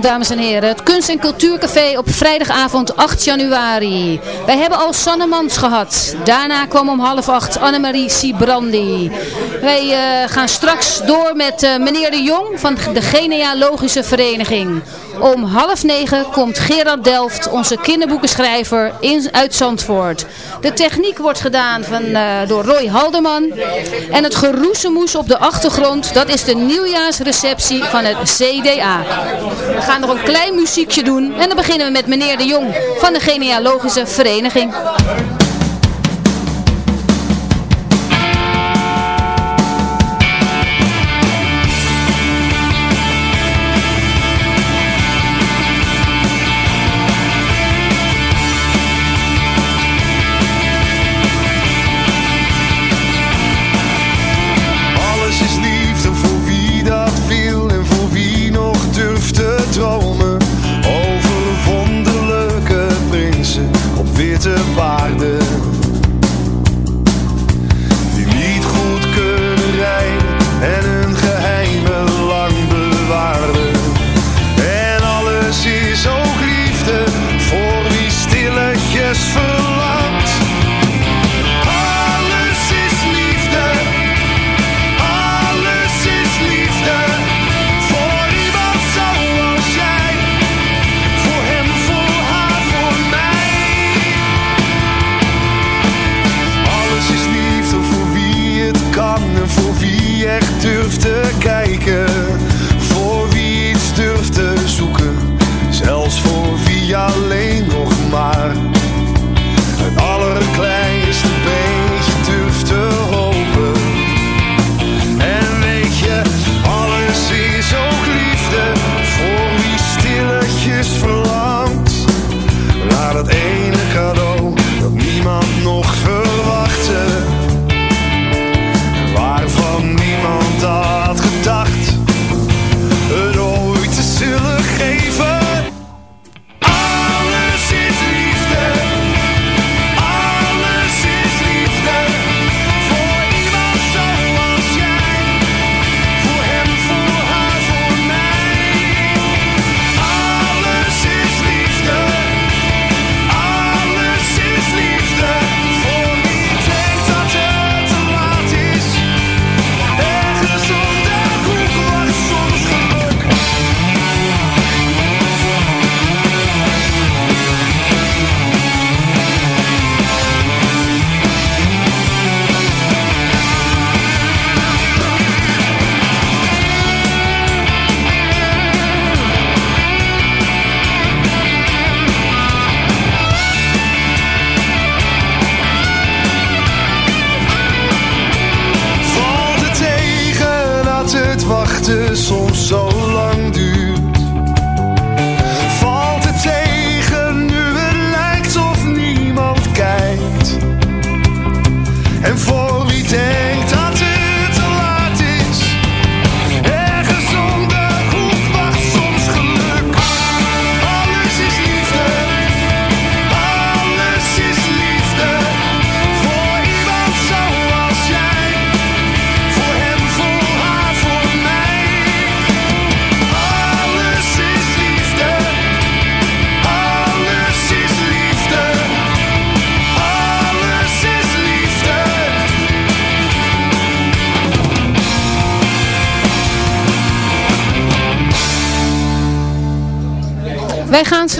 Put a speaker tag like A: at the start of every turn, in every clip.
A: Dames en heren. Het Kunst- en Cultuurcafé op vrijdagavond 8 januari. Wij hebben al Sanne Mans gehad. Daarna kwam om half acht Annemarie Sibrandi. Wij eh, gaan straks door met eh, meneer De Jong van de Genealogische Vereniging.
B: Om half negen komt Gerard Delft, onze kinderboekenschrijver, in, uit Zandvoort. De techniek wordt gedaan van, uh, door Roy Halderman. En het geroezemoes op de achtergrond, dat is de nieuwjaarsreceptie van het CDA. We gaan nog een klein muziekje doen en dan beginnen we met meneer De Jong van de Genealogische Vereniging.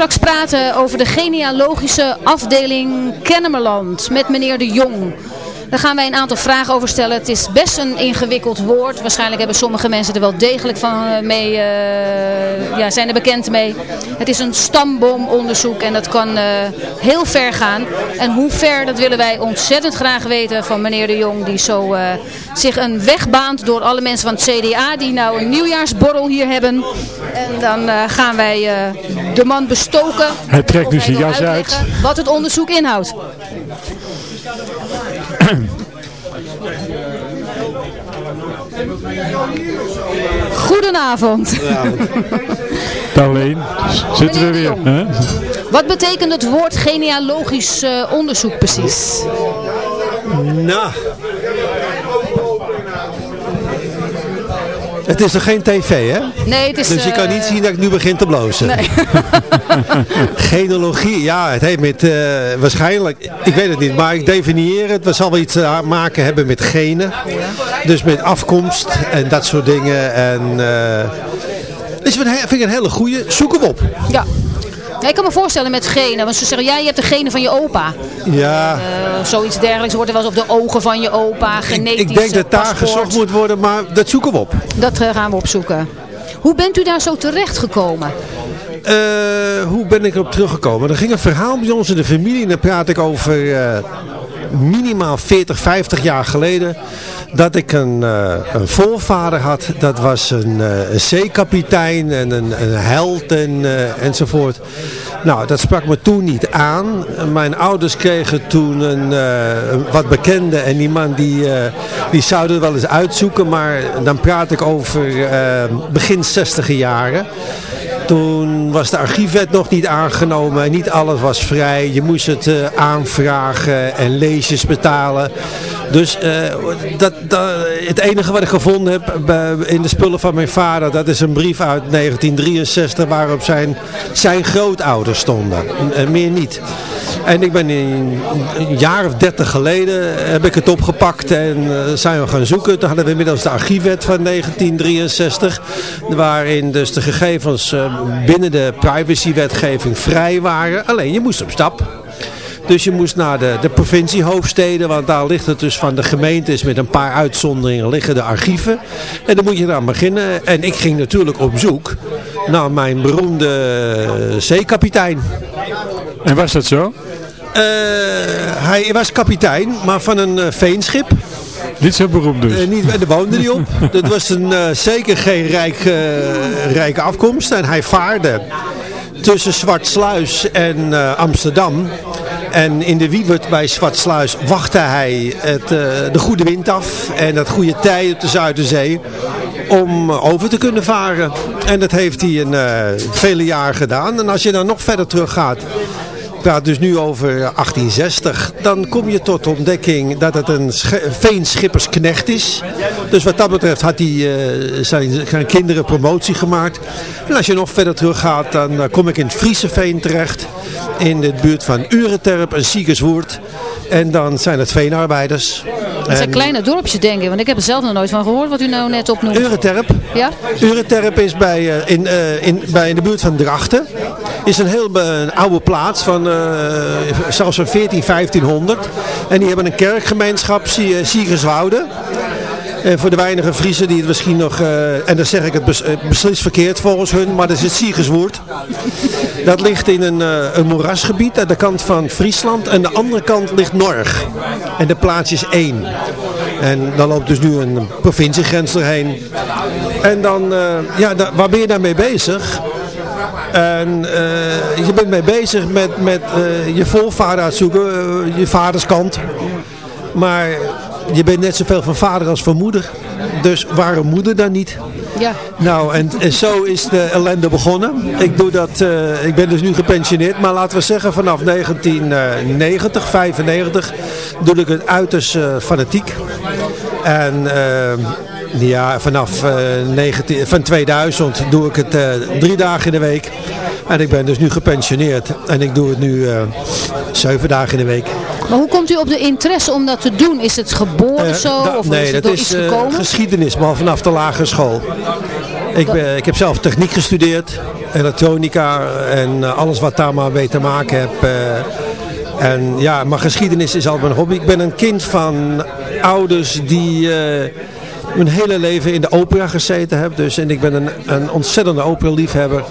B: Straks praten over de genealogische afdeling Kennemerland met meneer De Jong. Daar gaan wij een aantal vragen over stellen. Het is best een ingewikkeld woord. Waarschijnlijk hebben sommige mensen er wel degelijk van eh, mee, uh, ja, zijn er bekend mee. Het is een stamboomonderzoek en dat kan uh, heel ver gaan. En hoe ver, dat willen wij ontzettend graag weten van meneer De Jong. Die zo zich een weg baant door alle mensen van het CDA die nou een nieuwjaarsborrel hier hebben. En dan gaan wij de man bestoken.
C: Hij trekt nu zijn jas uit.
B: Wat het onderzoek inhoudt. Goedenavond.
C: Alleen, zitten we weer. Hè?
B: Wat betekent het woord genealogisch uh, onderzoek precies?
D: Nou, Het is toch geen tv, hè?
B: Nee, het is...
D: Dus je kan niet zien dat ik nu begin te blozen.
B: Nee.
D: Genealogie, ja, het heeft met... Uh, waarschijnlijk, ik weet het niet, maar ik definieer het. We zal wel iets te maken hebben met genen. Dus met afkomst en dat soort dingen. En... Uh, is he- vind ik een hele goeie. Zoek hem op.
A: Ja. Ja, ik kan me voorstellen met genen. Want ze zeggen, jij hebt de genen van je opa.
D: Ja,
A: Eh, zoiets dergelijks wordt er wel eens op de ogen van je opa. Genetisch
D: ik denk dat daar
A: paspoort.
D: gezocht moet worden, maar dat zoeken we op.
A: Dat eh, gaan we opzoeken. Hoe bent u daar zo terecht gekomen?
D: Eh, hoe ben ik erop teruggekomen? Er ging een verhaal bij ons in de familie en dan praat ik over eh, minimaal 40, 50 jaar geleden. Dat ik een, eh, een voorvader had, dat was een, eh, een zeekapitein en een, een held en, eh, enzovoort. Nou, dat sprak me toen niet aan. Mijn ouders kregen toen een, wat bekende en die man die, die zouden wel eens uitzoeken. Maar dan praat ik over begin 60 jaren. Toen was de archiefwet nog niet aangenomen en niet alles was vrij. Je moest het eh, aanvragen en leesjes betalen. Dus eh, dat, dat, het enige wat ik gevonden heb bij- in de spullen van mijn vader, dat is een brief uit 1963 waarop zijn, zijn grootouders stonden. En meer niet. En ik ben in een jaar of dertig geleden heb ik het opgepakt en eh, zijn we gaan zoeken. Toen hadden we inmiddels de archiefwet van 1963, waarin dus de gegevens eh, binnen de privacywetgeving vrij waren. Alleen je moest op stap. Dus je moest naar de, de provinciehoofdsteden, want daar ligt het dus van de gemeentes met een paar uitzonderingen liggen de archieven. En dan moet je dan beginnen. En ik ging natuurlijk op zoek naar mijn beroemde eh, zeekapitein.
C: En was dat zo?
D: Eh, hij was kapitein, maar van een eh, veenschip.
C: Niet zo beroemd dus.
D: Eh, niet, daar woonde hij op. Dat was een, eh, zeker geen rijk, eh, rijke afkomst. En hij vaarde tussen Zwartsluis en Amsterdam. En in de Wiewert bij Zwartsluis wachtte hij het, de goede wind af en het goede tij op de Zuiderzee om over te kunnen varen. En dat heeft hij een vele jaren gedaan. En als je dan nog verder teruggaat, ik praat dus nu over 1860. Dan kom je tot de ontdekking dat het een veenschippersknecht is. Dus wat dat betreft had hij eh, zijn, zijn kinderen promotie gemaakt. En als je nog verder teruggaat, dan eh, kom ik in het Friese Veen terecht. In de buurt van Ureterp en Siegerswoerd. En dan zijn het veenarbeiders.
A: Dat zijn
D: En
A: kleine dorpjes denk ik. Want ik heb er zelf nog nooit van gehoord wat u nou net opnoemt.
D: Ureterp.
A: Ja?
D: Ureterp is bij, eh, in, eh, in, bij in de buurt van Drachten. Is een heel een oude plaats van eh, zelfs van 14, 1500. En die hebben een kerkgemeenschap, Sie- eh, Siegerswoude. En voor de weinige Friesen die het misschien nog, eh, en dan zeg ik het bes- eh, beslist verkeerd volgens hun, maar dat is het Siegerswoerd. Dat ligt in een, eh, een moerasgebied aan de kant van Friesland. En de andere kant ligt Norg. En de plaats is één. En dan loopt dus nu een provinciegrens erheen. En dan, eh, ja, waar ben je daarmee bezig? En eh, je bent mee bezig met, met eh, je voorvader uitzoeken, eh, je vaderskant. Maar je bent net zoveel van vader als van moeder. Dus waarom moeder dan niet?
A: Ja.
D: Nou, en, en zo is de ellende begonnen. Ik, doe dat, ik ben dus nu gepensioneerd, maar laten we zeggen vanaf 1990, 95 doe ik het uiterst fanatiek. En ja, vanaf eh, 19, van 2000 doe ik het eh, drie dagen in de week. En ik ben dus nu gepensioneerd. En ik doe het nu eh, zeven dagen in de week.
A: Maar hoe komt u op de interesse om dat te doen? Is het geboren
D: Eh,
A: zo?
D: da-
A: of
D: nee,
A: is het
D: dat is
A: iets
D: eh,
A: gekomen?
D: geschiedenis, maar vanaf de lagere school. Ik, ben, ik heb zelf techniek gestudeerd, elektronica en eh, alles wat daar maar mee te maken heb. eh. en ja, maar geschiedenis is al mijn hobby. Ik ben een kind van ouders die eh, mijn hele leven in de opera gezeten hebben. Dus, en ik ben een, een ontzettende operaliefhebber.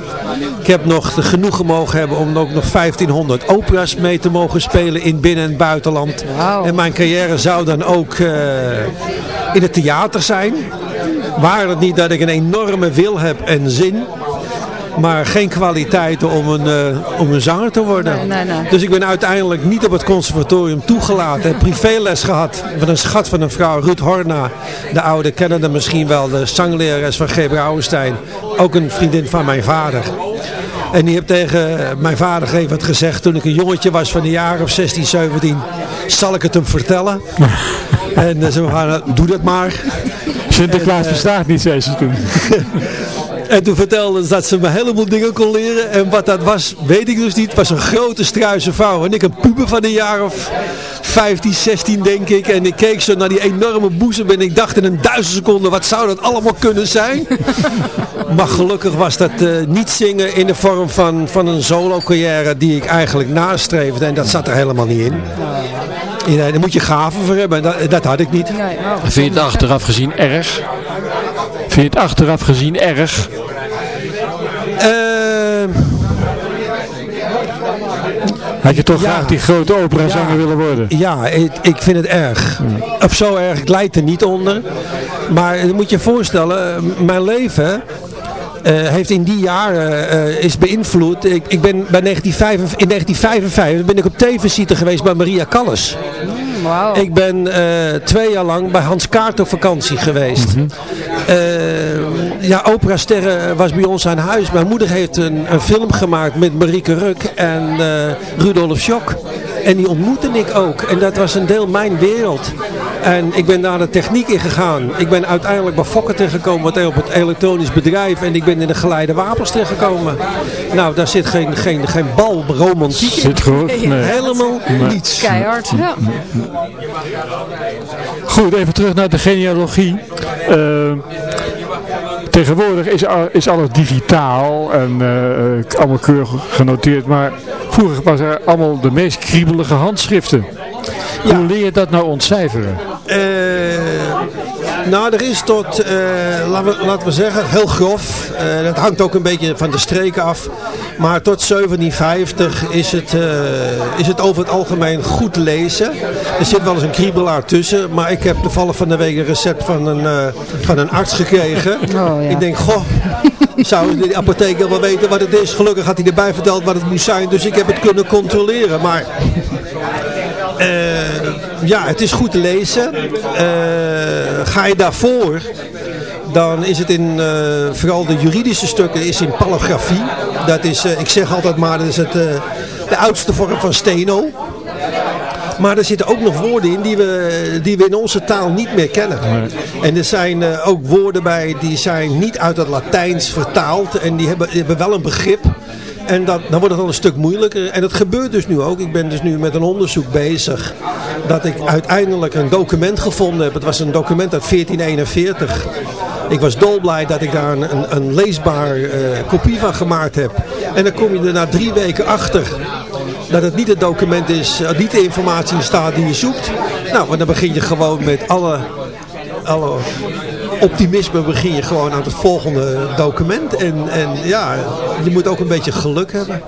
D: Ik heb nog genoegen mogen hebben om ook nog 1500 opera's mee te mogen spelen in binnen- en buitenland. En mijn carrière zou dan ook eh, in het theater zijn. Waar het niet dat ik een enorme wil heb en zin. Maar geen kwaliteiten om een, eh, om een zanger te worden.
A: Nee, nee, nee.
D: Dus ik ben uiteindelijk niet op het conservatorium toegelaten. Heb privéles gehad van een schat van een vrouw, Ruud Horna. De oude kennende misschien wel, de zanglerares van G. Brouwenstein. Ook een vriendin van mijn vader. En die heeft tegen mijn vader even wat gezegd toen ik een jongetje was van de jaren of 16, 17. Zal ik het hem vertellen? en eh, ze gaan, doe dat maar.
C: Sinterklaas bestaat niet, zei ze toen.
D: En toen vertelde ze dat ze me een heleboel dingen kon leren. En wat dat was, weet ik dus niet. Het was een grote struise vrouw. En ik een puber van een jaar of 15, 16 denk ik. En ik keek zo naar die enorme boezem en ik dacht in een duizend seconden, wat zou dat allemaal kunnen zijn? maar gelukkig was dat eh, niet zingen in de vorm van, van een solo carrière die ik eigenlijk nastreefde. En dat zat er helemaal niet in. Ja, daar moet je gaven voor hebben. Dat, dat had ik niet.
C: Vind je het achteraf gezien erg? Vind je het achteraf gezien erg?
D: Ehm,
C: Had je toch
D: Ja.
C: graag die grote operazanger
D: Ja.
C: willen worden?
D: Ja, ik, ik vind het erg. Of zo erg, ik leid er niet onder. Maar je moet je voorstellen, eh, mijn leven eh, heeft in die jaren eh, is beïnvloed. Ik, ik ben bij 1955, in 1955 ben ik op tv-visite geweest bij Maria Callas.
A: Wauw.
D: Ik ben eh, twee jaar lang bij Hans Kaart op vakantie geweest. Eh, ja, Opera Sterren was bij ons aan huis. Mijn moeder heeft een, een film gemaakt met Marieke Ruk en eh, Rudolf Schock. En die ontmoette ik ook. En dat was een deel mijn wereld. En ik ben daar de techniek in gegaan. Ik ben uiteindelijk bij Fokker terechtgekomen, wat op het elektronisch bedrijf. En ik ben in de geleide wapens terechtgekomen. Nou, daar zit geen, geen, geen bal romantiek in.
C: Zit goed? Nee.
D: Helemaal niets.
A: Keihard. Ja.
C: Goed, even terug naar de genealogie. Eh, tegenwoordig is alles digitaal en eh, eh, allemaal keurig genoteerd. Maar vroeger was er allemaal de meest kriebelige handschriften.
D: Ja.
C: Hoe leer je dat nou ontcijferen?
D: Eh, nou, er is tot, eh, laten, we, laten we zeggen, heel grof. Eh, dat hangt ook een beetje van de streken af. Maar tot 1750 is het, eh, is het over het algemeen goed lezen. Er zit wel eens een kriebelaar tussen. Maar ik heb toevallig van de week een recept van een, eh, van een arts gekregen.
A: Oh, ja.
D: Ik denk, goh, zou de apotheker wel weten wat het is. Gelukkig had hij erbij verteld wat het moest zijn. Dus ik heb het kunnen controleren. Maar ja, het is goed te lezen. Eh, ga je daarvoor, dan is het in, eh, vooral de juridische stukken, is in pallografie. Dat is, eh, ik zeg altijd maar, dat is het, eh, de oudste vorm van steno. Maar er zitten ook nog woorden in die we, die we in onze taal niet meer kennen. En er zijn eh, ook woorden bij die zijn niet uit het Latijns vertaald. En die hebben, die hebben wel een begrip. En dat, dan wordt het al een stuk moeilijker. En dat gebeurt dus nu ook. Ik ben dus nu met een onderzoek bezig. Dat ik uiteindelijk een document gevonden heb. Het was een document uit 1441. Ik was dolblij dat ik daar een, een, een leesbaar eh, kopie van gemaakt heb. En dan kom je er na drie weken achter dat het niet het document is, eh, niet de informatie staat die je zoekt. Nou, maar dan begin je gewoon met alle, alle optimisme begin je gewoon aan het volgende document. En, en ja, je moet ook een beetje geluk hebben.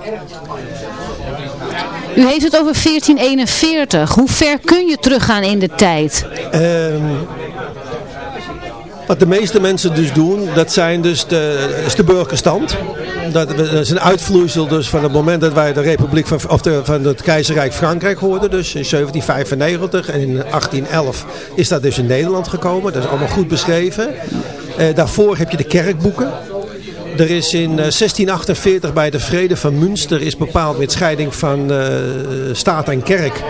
A: U heeft het over 1441. Hoe ver kun je teruggaan in de tijd?
D: Ehm, wat de meeste mensen dus doen, dat zijn dus de, is de burgerstand. Dat, is een uitvloeisel dus van het moment dat wij de Republiek van, of de, van het Keizerrijk Frankrijk hoorden. Dus in 1795 en in 1811 is dat dus in Nederland gekomen. Dat is allemaal goed beschreven. Eh, daarvoor heb je de kerkboeken. Er is in eh, 1648 bij de Vrede van Münster is bepaald met scheiding van eh, staat en kerk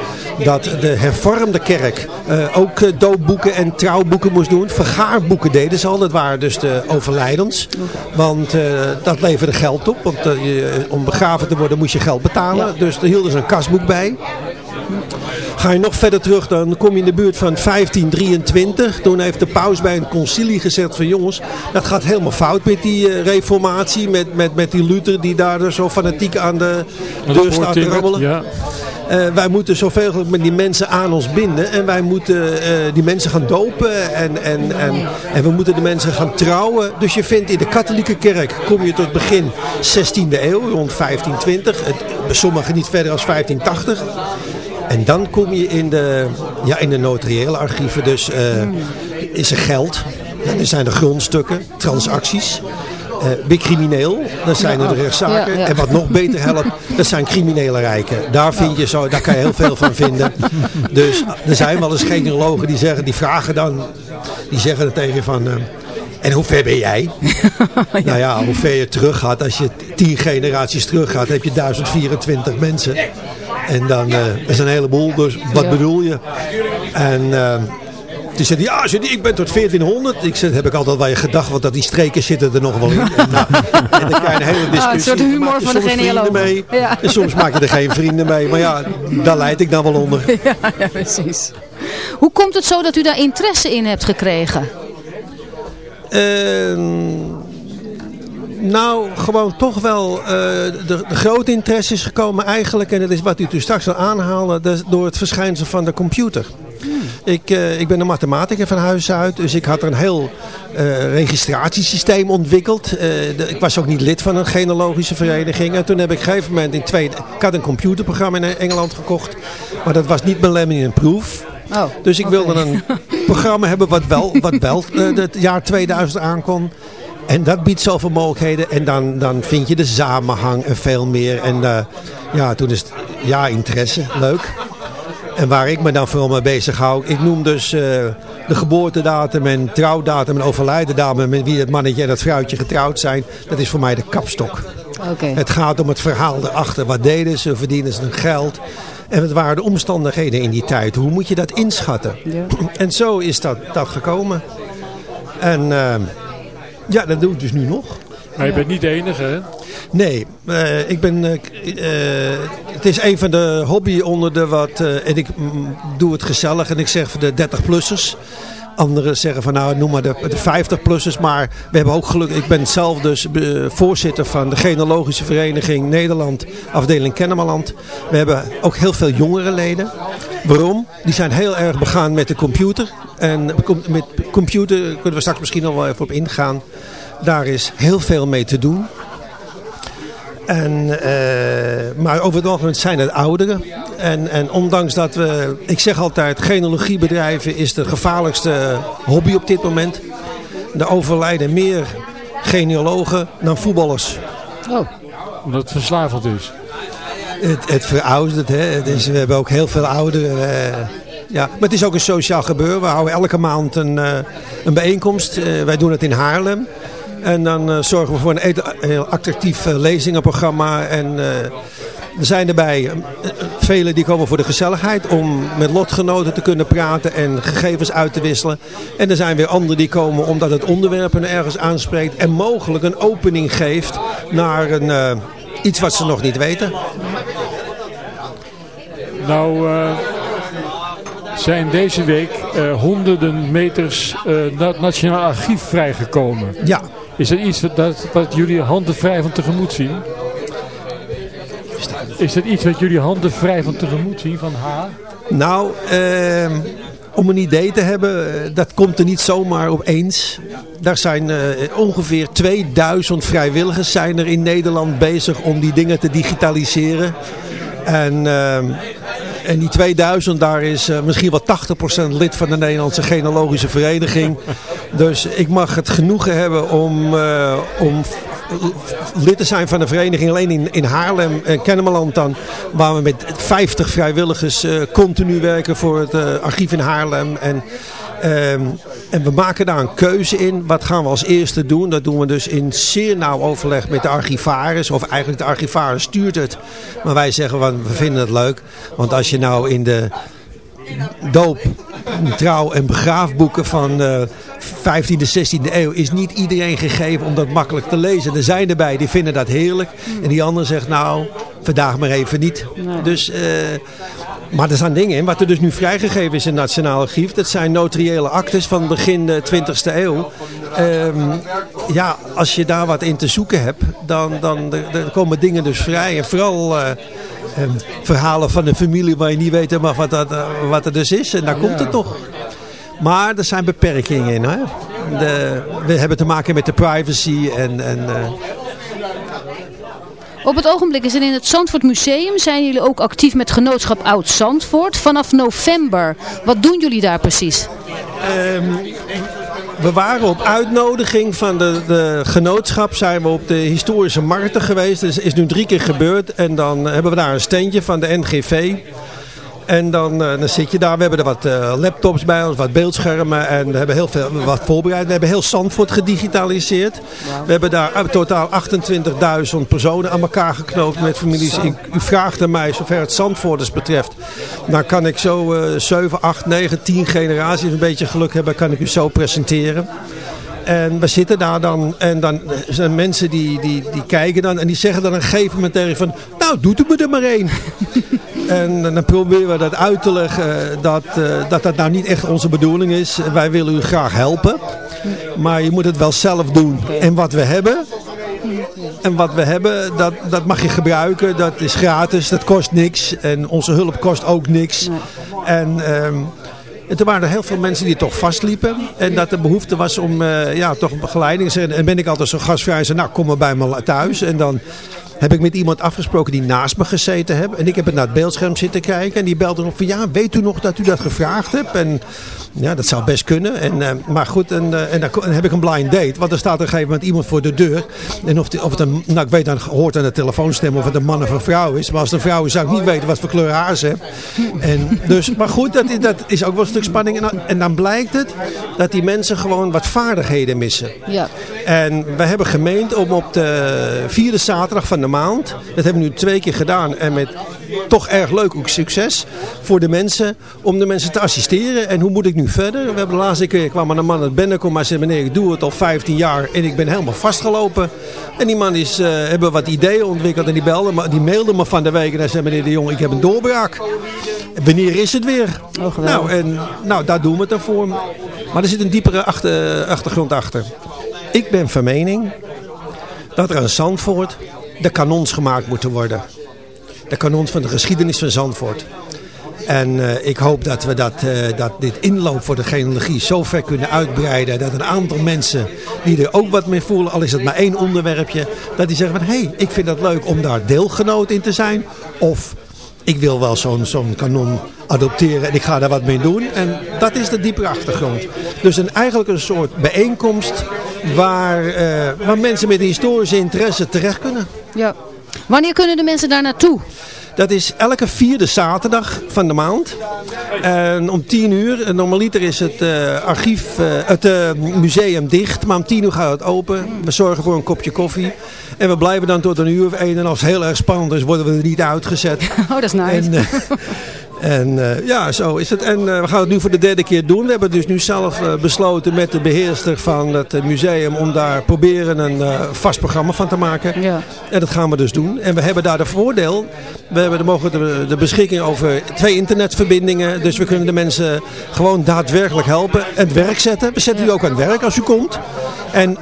D: dat de hervormde kerk eh, ook eh, doopboeken en trouwboeken moest doen. Vergaarboeken deden ze al, dat waren dus de overlijdens. Want eh, dat leverde geld op, want eh, je, om begraven te worden moest je geld betalen. Dus er hielden ze een kasboek bij. Ga je nog verder terug, dan kom je in de buurt van 1523. Toen heeft de paus bij een concilie gezegd van jongens, dat gaat helemaal fout met die eh, reformatie. Met, met, met die Luther die daar dus zo fanatiek aan de deur staat te rammelen.
C: Ja.
D: Eh, wij moeten zoveel mogelijk met die mensen aan ons binden. En wij moeten eh, die mensen gaan dopen. En, en, en, en we moeten de mensen gaan trouwen. Dus je vindt in de katholieke kerk, kom je tot begin 16e eeuw, rond 1520. Het, sommigen niet verder als 1580. En dan kom je in de, ja, in de notariële archieven. Dus eh, is er geld. En er zijn er grondstukken, transacties. Eh ben je crimineel, dan zijn er de rechtszaken.
A: Ja, ja.
D: En wat nog beter helpt, dat zijn criminele rijken. Daar, vind je zo, daar kan je heel veel van vinden. Dus er zijn wel eens genealogen die zeggen, die vragen dan, die zeggen er tegen je van... eh, en hoe ver ben jij? Nou ja, hoe ver je terug gaat, als je tien generaties terug gaat, heb je 1024 mensen. En dan eh is een heleboel, dus wat
A: Ja.
D: bedoel je? En eh, Toen zei hij, ja, ik ben tot 1400. Ik zei, heb ik altijd wel je gedacht, want dat die streken zitten er nog wel in. En, nou, en dan krijg je een hele discussie.
A: Ah, een soort humor van de genealoog.
D: mee.
A: Ja.
D: En soms maak je er geen vrienden mee. Maar ja, daar leid ik dan wel onder.
A: Ja, ja, precies. Hoe komt het zo dat u daar interesse in hebt gekregen?
D: Ehm, nou, gewoon toch wel eh, de, de grote interesse is gekomen eigenlijk. En dat is wat u toen straks al aanhaalde. dat is door het verschijnsel van de computer. Ik, eh, ik ben een mathematicus van huis uit. Dus ik had er een heel eh, registratiesysteem ontwikkeld. De- ik was ook niet lid van een genealogische vereniging. En toen heb ik op een gegeven moment in twee... Ik had een computerprogramma in Engeland gekocht. Maar dat was niet Millennium Proof.
A: Oh,
D: Dus ik wilde een programma hebben wat wel, wat wel het jaar 2000 aankon. En dat biedt zoveel mogelijkheden. En dan, dan vind je de samenhang en veel meer. En eh, ja, toen is het ja, interesse. Leuk. En waar ik me dan vooral mee bezig hou. Ik noem dus eh, de geboortedatum en trouwdatum en overlijdendatum. Met wie het mannetje en het vrouwtje getrouwd zijn. Dat is voor mij de kapstok.
A: Oké.
D: Het gaat om het verhaal erachter. Wat deden ze? Verdienen ze hun geld? En wat waren de omstandigheden in die tijd? Hoe moet je dat inschatten?
A: Ja.
D: En zo is dat, dat gekomen. En eh, ja, dat doe ik dus nu nog.
C: Maar je bent niet de enige, hè?
D: Nee, eh, ik ben, eh, eh, het is een van de hobby onder de wat, en ik mm, doe het gezellig en ik zeg voor de 30-plussers. Anderen zeggen van nou noem maar de, de 50-plussers, maar we hebben ook geluk. Ik ben zelf dus eh, voorzitter van de Genealogische Vereniging Nederland, afdeling Kennemerland. We hebben ook heel veel jongere leden. Waarom? Die zijn heel erg begaan met de computer. En met computer kunnen we straks misschien nog wel even op ingaan. Daar is heel veel mee te doen. En, eh, maar over het algemeen zijn het ouderen. En, en ondanks dat we, ik zeg altijd, genealogiebedrijven is de gevaarlijkste hobby op dit moment. Er overlijden meer genealogen dan voetballers.
A: Oh,
C: Omdat het verslavend is.
D: Het, het veroudert, hè. Het is, we hebben ook heel veel ouderen. eh, ja. Maar het is ook een sociaal gebeuren. We houden elke maand een, eh, een bijeenkomst. Wij doen het in Haarlem. En dan eh, zorgen we voor een heel attractief eh, lezingenprogramma. En eh, er zijn erbij eh, velen die komen voor de gezelligheid. Om met lotgenoten te kunnen praten en gegevens uit te wisselen. En er zijn weer anderen die komen omdat het onderwerp hen ergens aanspreekt. En mogelijk een opening geeft naar een, eh, iets wat ze nog niet weten.
C: Nou eh, zijn deze week eh, honderden meters eh, het Nationaal Archief vrijgekomen.
D: Ja,
C: Is dat iets wat, wat jullie handen vrij van tegemoet zien? Is dat iets wat jullie handen vrij van tegemoet zien van haar?
D: nou, ehm, om een idee te hebben, eh, dat komt er niet zomaar opeens. Daar zijn eh, ongeveer 2000 vrijwilligers zijn er in Nederland bezig om die dingen te digitaliseren. En, ehm, en die 2000, daar is eh, misschien wel 80% lid van de Nederlandse Genealogische Vereniging. Dus ik mag het genoegen hebben om, eh, om lid te zijn van de vereniging. Alleen in, in Haarlem en Kennemerland dan, waar we met 50 vrijwilligers eh, continu werken voor het archief in Haarlem. En, ehm, en we maken daar een keuze in. Wat gaan we als eerste doen? Dat doen we dus in zeer nauw overleg met de archivaris. Of eigenlijk de archivaris stuurt het. Maar wij zeggen, van, we vinden het leuk. Want als je nou in de doop, trouw en begraafboeken van de 15e, 16e eeuw is niet iedereen gegeven om dat makkelijk te lezen. Er zijn erbij die vinden dat heerlijk. En die ander zegt nou, vandaag maar even niet. Dus, eh, maar er zijn dingen in. Wat er dus nu vrijgegeven is in het Nationaal Archief. Dat zijn notariële actes van begin de 20e eeuw. Ehm, ja, als je daar wat in te zoeken hebt, dan, dan, komen dingen dus vrij. En vooral... eh, Ehm, verhalen van een familie waar je niet weet helemaal wat, dat, eh, wat er dus is. En daar komt het toch. Maar er zijn beperkingen in. Hè? De, we hebben te maken met de privacy. En, en, eh,
A: Op het ogenblik is in het Zandvoort Museum zijn jullie ook actief met genootschap Oud Zandvoort. Vanaf november, wat doen jullie daar precies?
D: ehm, we waren op uitnodiging van de, de genootschap zijn we op de historische markten geweest. Dat is, is nu drie keer gebeurd. En dan hebben we daar een standje van de NGV. En dan, eh, dan zit je daar. We hebben er wat eh, laptops bij ons, wat beeldschermen. En we hebben heel veel wat voorbereid. We hebben heel Zandvoort gedigitaliseerd. We hebben daar totaal 28.000 personen aan elkaar geknoopt met families. U vraagt aan mij, zover het Zandvoorters betreft. Dan kan ik zo eh 7, 8, 9, 10 generaties, een beetje geluk hebben, kan ik u zo presenteren. En we zitten daar dan en dan zijn mensen die, die, die kijken dan en die zeggen dan een gegeven moment tegen van, nou doet u me er maar één. En dan proberen we dat uit te leggen dat, eh, dat dat nou niet echt onze bedoeling is. Wij willen u graag helpen. Maar je moet het wel zelf doen. En wat we hebben, en wat we hebben, dat, dat mag je gebruiken. Dat is gratis, dat kost niks. En onze hulp kost ook niks. En... ehm, en toen waren er heel veel mensen die toch vastliepen. En dat de behoefte was om eh, ja, toch begeleiding. En en ben ik altijd zo gastvrij zei, nou kom maar bij me thuis. En dan heb ik met iemand afgesproken die naast me gezeten heeft. En ik heb het naar het beeldscherm zitten kijken. En die belde nog van, ja, weet u nog dat u dat gevraagd hebt? En ja, dat zou best kunnen. En, eh, maar goed, en, eh, en dan heb ik een blind date. Want er staat op een gegeven moment iemand voor de deur. En of, die, of het een, nou ik weet dan, hoort aan de telefoonstem of het een man of een vrouw is. Maar als het een vrouw is, zou ik niet weten wat voor kleur haar ze heeft. En dus, maar goed, dat is, dat is ook wel een stuk spanning. En dan, en dan blijkt het dat die mensen gewoon wat vaardigheden missen.
A: Ja.
D: En we hebben gemeend om op de vierde zaterdag van de maand, dat hebben we nu twee keer gedaan en met toch erg leuk ook succes voor de mensen, om de mensen te assisteren. En hoe moet ik nu verder? We hebben de laatste keer kwam er een man uit Bennekom maar zei meneer ik doe het al 15 jaar en ik ben helemaal vastgelopen. En die man is, eh, hebben wat ideeën ontwikkeld en die belde me, die mailde me van de week en hij zei meneer de Jong ik heb een doorbraak. Wanneer is het weer? nou, en, nou, daar doen we het dan voor. Maar er zit een diepere achter, achtergrond achter. Ik ben van mening dat er aan Zandvoort de kanons gemaakt moeten worden. De kanons van de geschiedenis van Zandvoort. En eh, ik hoop dat we dat, eh, dat dit inloop voor de genealogie zo ver kunnen uitbreiden. Dat een aantal mensen die er ook wat mee voelen, al is het maar één onderwerpje. Dat die zeggen van, hé, hey, ik vind dat leuk om daar deelgenoot in te zijn. Of ik wil wel zo'n zo'n kanon adopteren en ik ga daar wat mee doen. En dat is de diepere achtergrond. Dus een, eigenlijk een soort bijeenkomst waar, eh, waar mensen met een historische interesse terecht kunnen.
A: ja. Wanneer kunnen de mensen daar naartoe?
D: Dat is elke vierde zaterdag van de maand. En om tien uur, normaliter is het eh, archief, eh, het museum dicht, maar om tien uur gaat het open. We zorgen voor een kopje koffie. En we blijven dan tot een uur of één. En als het heel erg spannend is, worden we er niet uitgezet.
A: Oh, dat is nice.
D: En, en eh, ja, zo is het. En eh, we gaan het nu voor de derde keer doen. We hebben dus nu zelf eh, besloten met de beheerster van het museum om daar proberen een vast programma van te maken.
A: Ja.
D: En dat gaan we dus doen. En we hebben daar de voordeel. We hebben de, mogen de, de beschikking over twee internetverbindingen. Dus we kunnen de mensen gewoon daadwerkelijk helpen. En het werk zetten. We zetten u ook aan het werk als u komt. En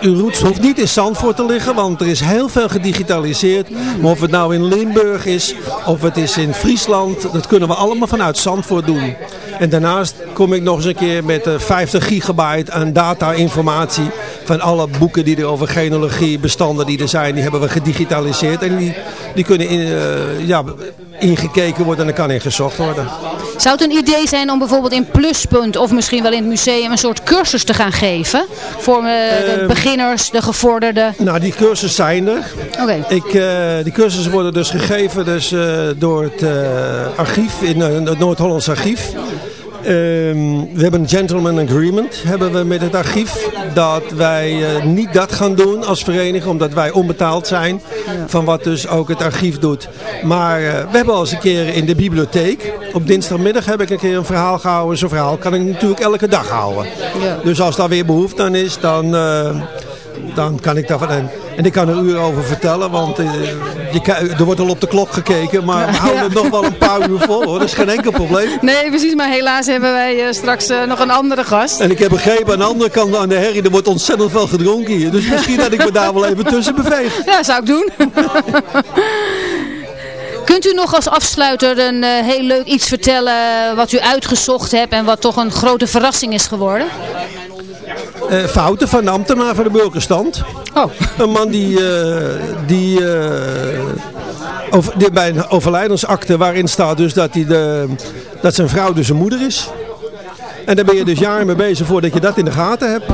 D: uw roots hoeft niet in Zandvoort te liggen, want er is heel veel gedigitaliseerd. Maar of het nou in Limburg is, of het is in Friesland, dat kunnen we allemaal vanuit Zandvoort doen. En daarnaast kom ik nog eens een keer met eh, 50 gigabyte aan data-informatie van alle boeken die er over genealogie, bestanden die er zijn, die hebben we gedigitaliseerd. En die, die kunnen in, eh, ja, ingekeken worden en er kan in gezocht worden.
A: Zou het een idee zijn om bijvoorbeeld in Pluspunt of misschien wel in het museum een soort cursus te gaan geven? Voor eh, de
D: Ehm.
A: beginners, de gevorderden.
D: Nou, die cursussen zijn er.
A: Oké.
D: Ik, eh, die cursussen worden dus gegeven dus, eh, door het eh, archief, in eh, het Noord-Hollands archief. Ehm, we hebben een gentleman agreement hebben we met het archief. Dat wij eh, niet dat gaan doen als vereniging, omdat wij onbetaald zijn. Van wat dus ook het archief doet. Maar eh, we hebben al eens een keer in de bibliotheek. Op dinsdagmiddag heb ik een keer een verhaal gehouden. Zo'n verhaal kan ik natuurlijk elke dag houden.
A: Ja.
D: Dus als daar weer behoefte aan is, dan, eh, dan kan ik daarvan... En, ik kan er uren over vertellen, want eh, je, er wordt al op de klok gekeken. Maar we houden het nog wel een paar uur vol hoor, dat is geen enkel probleem.
A: Nee, precies. Maar helaas hebben wij eh, straks eh, nog een andere gast.
D: En ik heb begrepen, aan de andere kant aan de herrie, er wordt ontzettend veel gedronken hier. Dus misschien dat ik me daar wel even tussen beveeg.
A: Ja, zou ik doen. Kunt u nog als afsluiter een heel leuk iets vertellen wat u uitgezocht hebt en wat toch een grote verrassing is geworden?
D: Eh, fouten van de ambtenaar van de burgerstand.
A: Oh,
D: Een man die, eh, die, eh, over, die bij een overlijdensakte waarin staat dus dat, hij de, dat zijn vrouw dus een moeder is. En daar ben je dus jaren mee bezig voordat je dat in de gaten hebt.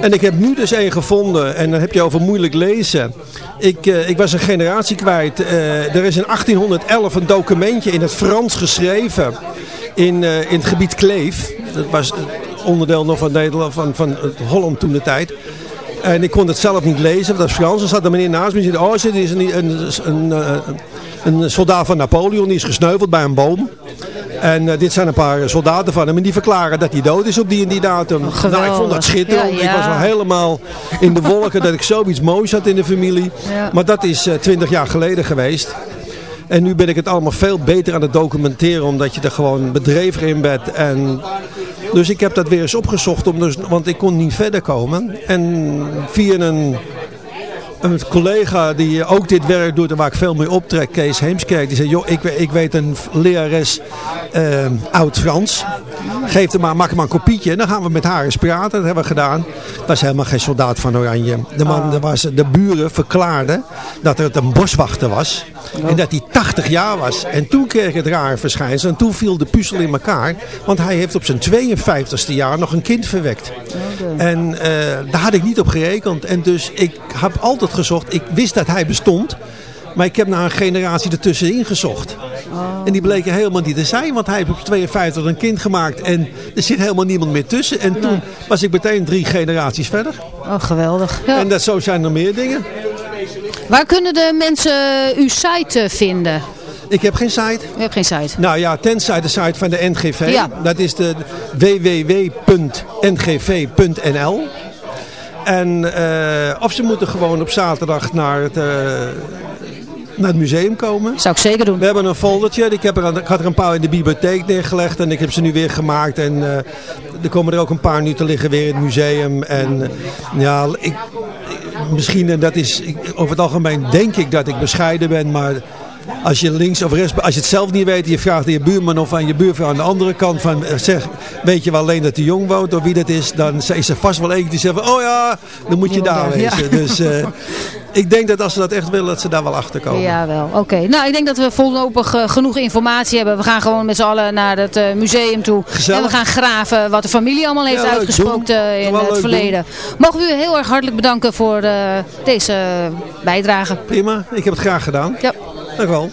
D: En ik heb nu dus één gevonden. En dan heb je over moeilijk lezen. Ik, eh, ik was een generatie kwijt. Eh, er is in 1811 een documentje in het Frans geschreven. In, eh, in het gebied Kleef. Dat was onderdeel nog van Nederland, van, van Holland toen de tijd. En ik kon het zelf niet lezen, want dat is Frans. Er zat een meneer naast me en zei, oh, dit is een, een, een, eh, een soldaat van Napoleon, die is gesneuveld bij een boom. En eh, dit zijn een paar soldaten van hem. En die verklaren dat hij dood is op die en die datum. nou, ik vond dat schitterend.
A: Ja, ja.
D: Ik was al helemaal in de wolken dat ik zoiets moois had in de familie.
A: Ja.
D: Maar dat is eh, twintig jaar geleden geweest. En nu ben ik het allemaal veel beter aan het documenteren. Omdat je er gewoon bedreven in bent. En dus ik heb dat weer eens opgezocht. Om dus, want ik kon niet verder komen. En via een een collega die ook dit werk doet en waar ik veel mee optrek, Kees Heemskerk, die zei, joh, ik, ik weet een lerares eh, oud-Frans. Geef hem maar, maak hem maar een kopietje en dan gaan we met haar eens praten. Dat hebben we gedaan. Dat was helemaal geen soldaat van Oranje. De, man,
A: Ah.
D: er was, de buren verklaarden dat het een boswachter was. En dat hij 80 jaar was. En toen kreeg het rare verschijnsel. En toen viel de puzzel in elkaar. Want hij heeft op zijn 52ste jaar nog een kind verwekt. En eh, daar had ik niet op gerekend. En dus ik heb altijd gezocht. Ik wist dat hij bestond. Maar ik heb naar een generatie ertussenin gezocht. En die bleek er helemaal niet te zijn. Want hij heeft op 52 een kind gemaakt. En er zit helemaal niemand meer tussen. En toen was ik meteen drie generaties verder.
A: Oh, geweldig. Ja.
D: En dat, zo zijn er meer dingen.
A: Waar kunnen de mensen uw site eh, vinden?
D: Ik heb geen site.
A: U hebt geen site.
D: Nou ja, tenzij de site van de NGV.
A: Ja.
D: Dat is de www.ngv.nl. En, eh, of ze moeten gewoon op zaterdag naar het, eh, naar het museum komen.
A: Zou ik zeker doen.
D: We hebben een foldertje. Ik, heb er, ik had er een paar in de bibliotheek neergelegd. En ik heb ze nu weer gemaakt. En eh, er komen er ook een paar nu te liggen weer in het museum. En ja, ik, misschien, en dat is, ik- over het algemeen denk ik dat ik bescheiden ben. Maar als je links of rechts, als je het zelf niet weet. Je vraagt aan je buurman of aan je buurvrouw aan de andere kant. Van, eh, zeg, weet je wel alleen dat de jong woont of wie dat is. Dan is er vast wel eentje die zegt van, oh ja, dan moet je daar
A: Ja.
D: wezen. Dus eh, ik denk dat als ze dat echt willen, dat ze daar wel achter komen.
A: Ja, wel. Oké. Nou, ik denk dat we voorlopig eh, genoeg informatie hebben. We gaan gewoon met z'n allen naar het museum toe.
D: Gezellig.
A: En we gaan graven wat de familie allemaal heeft
D: Ja,
A: eh, in het verleden. Mogen we u heel erg hartelijk bedanken voor deze bijdrage.
D: Prima, ik heb het graag gedaan.
A: Ja.
D: Dank u wel.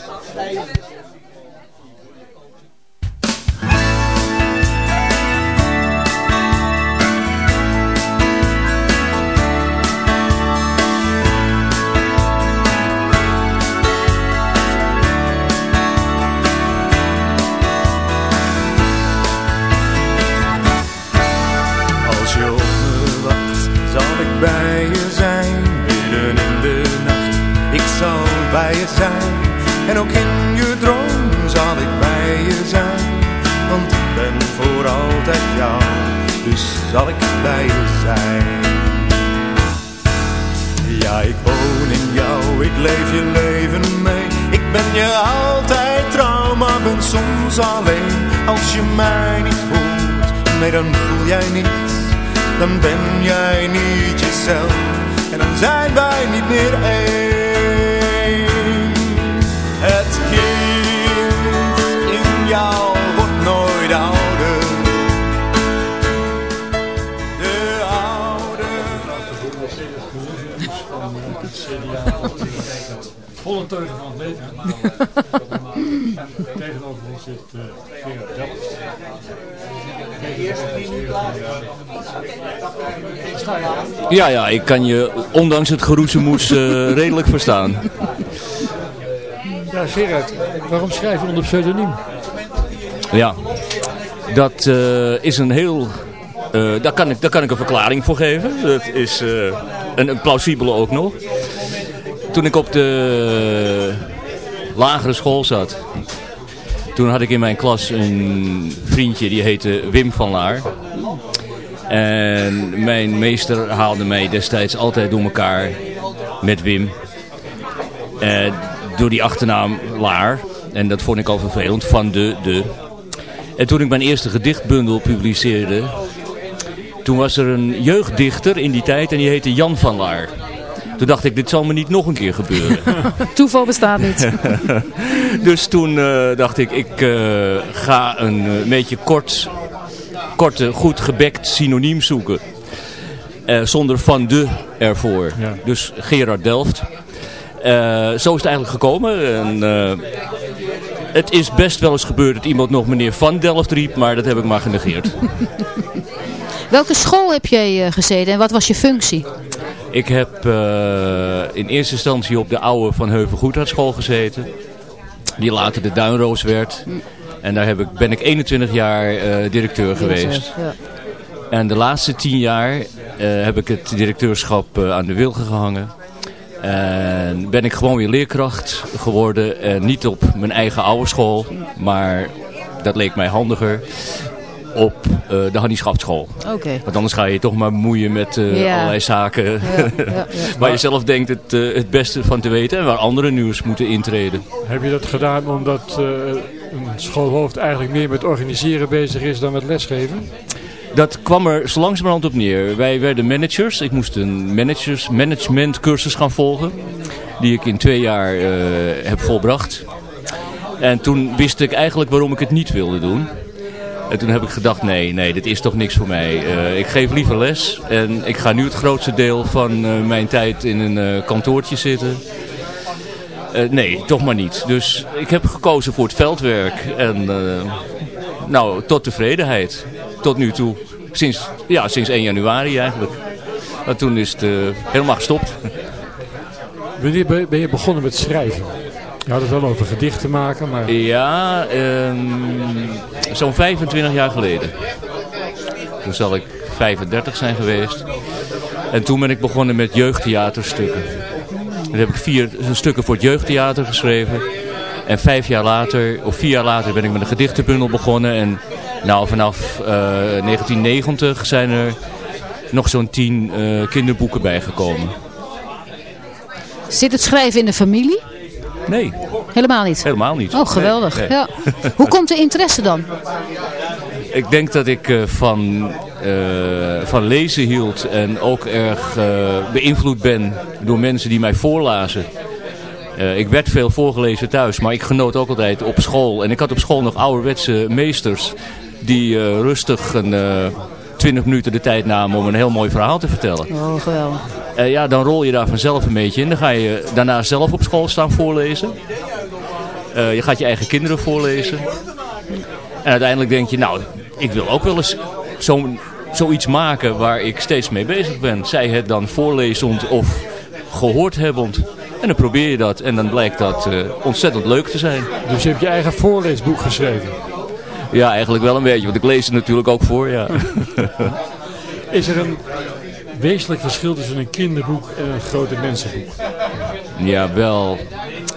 E: Jij niets. Dan ben jij niet jezelf en dan zijn wij niet meer één. Het kind in jou wordt nooit ouder. De oude...
C: Volle teugen van het leven. Tegenover ons zit Delft.
F: Ja, ja, ik kan je ondanks het geroezemoes eh redelijk verstaan.
C: Ja, Gerard, waarom schrijf je onder pseudoniem?
F: Ja, dat eh, is een heel... eh, daar, kan ik, daar kan ik een verklaring voor geven. Dat is een, een plausibele ook nog. Toen ik op de lagere school zat... Toen had ik in mijn klas een vriendje die heette Wim van Laar. En mijn meester haalde mij destijds altijd door elkaar met Wim. Eh, door die achternaam Laar. En dat vond ik al vervelend. Van de, de. En toen ik mijn eerste gedichtbundel publiceerde. Toen was er een jeugddichter in die tijd. En die heette Jan van Laar. Toen dacht ik, dit zal me niet nog een keer gebeuren.
A: Toeval bestaat niet.
F: dus toen eh, dacht ik, ik eh, ga een eh, beetje kort korte, goed gebekt synoniem zoeken. Eh, zonder van de ervoor.
C: Ja.
F: Dus Gerard Delft. Eh, zo is het eigenlijk gekomen. En, eh, het is best wel eens gebeurd dat iemand nog meneer Van Delft riep, maar dat heb ik maar genegeerd.
A: Welke school heb jij eh, gezeten en wat was je functie?
F: Ik heb eh, in eerste instantie op de oude Van Heuvel Goedhartschool gezeten. Die later de Duinroos werd. En daar heb ik, ben ik 21 jaar eh, directeur geweest.
A: Ja.
F: En de laatste 10 jaar eh, heb ik het directeurschap eh, aan de wilgen gehangen. En ben ik gewoon weer leerkracht geworden. En niet op mijn eigen oude school, maar dat leek mij handiger op eh, de Hannie Schaftschool.
A: Oké.
F: Want anders ga je je toch maar bemoeien met eh,
A: Ja.
F: allerlei zaken
A: Ja, ja, ja.
F: waar je zelf denkt het, eh, het beste van te weten en waar anderen nu eens moeten intreden.
C: Heb je dat gedaan omdat eh, een schoolhoofd eigenlijk meer met organiseren bezig is dan met lesgeven?
F: Dat kwam er zo langzamerhand op neer. Wij werden managers. Ik moest een managers, management cursus gaan volgen. Die ik in twee jaar eh, heb volbracht. En toen wist ik eigenlijk waarom ik het niet wilde doen. En toen heb ik gedacht, nee, nee, dit is toch niks voor mij. Eh, ik geef liever les. En ik ga nu het grootste deel van eh, mijn tijd in een eh, kantoortje zitten. Nee, toch maar niet. Dus ik heb gekozen voor het veldwerk. En nou, tot tevredenheid. Tot nu toe. Sinds, ja, sinds 1 januari eigenlijk. Maar toen is het helemaal gestopt.
C: Wanneer ben je begonnen met schrijven? Je had het wel over gedichten maken, maar
F: Ja, ehm, zo'n 25 jaar geleden. Toen zal ik 35 zijn geweest. En toen ben ik begonnen met jeugdtheaterstukken. Dan heb ik vier stukken voor het jeugdtheater geschreven. En vijf jaar later, of vier jaar later, ben ik met een gedichtenbundel begonnen. En nou, vanaf eh, 1990 zijn er nog zo'n tien eh, kinderboeken bijgekomen.
A: Zit het schrijven in de familie?
F: Nee,
A: Helemaal niet.
F: helemaal niet.
A: Oh, geweldig.
F: Nee, nee.
A: Ja. Hoe komt de interesse dan?
F: Ik denk dat ik eh, van, eh, van lezen hield en ook erg eh, beïnvloed ben door mensen die mij voorlazen. Ik werd veel voorgelezen thuis, maar ik genoot ook altijd op school. En ik had op school nog ouderwetse meesters die rustig een eh 20 minuten de tijd namen om een heel mooi verhaal te vertellen.
A: Oh, geweldig.
F: Eh, ja, dan rol je daar vanzelf een beetje in. Dan ga je daarna zelf op school staan voorlezen. Eh, je gaat je eigen kinderen voorlezen. En uiteindelijk denk je, nou, ik wil ook wel eens zo, zoiets maken waar ik steeds mee bezig ben. Zij het dan voorlezend of gehoord hebbend. En dan probeer je dat en dan blijkt dat eh, ontzettend leuk te zijn.
C: dus je hebt je eigen voorleesboek geschreven.
F: Ja, eigenlijk wel een beetje, want ik lees het natuurlijk ook voor, ja.
C: Is er een wezenlijk verschil tussen een kinderboek en een grote mensenboek?
F: Ja, wel.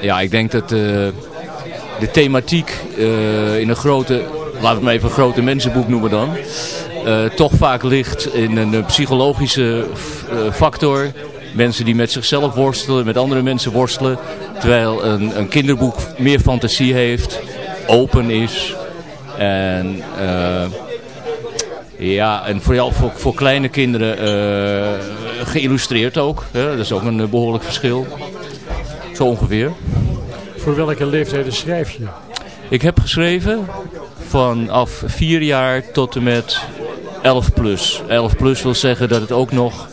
F: Ja, ik denk dat eh, de thematiek eh, in een grote, we het maar even een grote mensenboek noemen dan, eh, toch vaak ligt in een psychologische factor. Mensen die met zichzelf worstelen, met andere mensen worstelen. Terwijl een, een kinderboek meer fantasie heeft, open is. En ja, en vooral voor, voor kleine kinderen eh, geïllustreerd ook. Hè? Dat is ook een eh, behoorlijk verschil. Zo ongeveer.
C: Voor welke leeftijden schrijf je?
F: Ik heb geschreven vanaf 4 jaar tot en met 11 plus. 11 plus wil zeggen dat het ook nog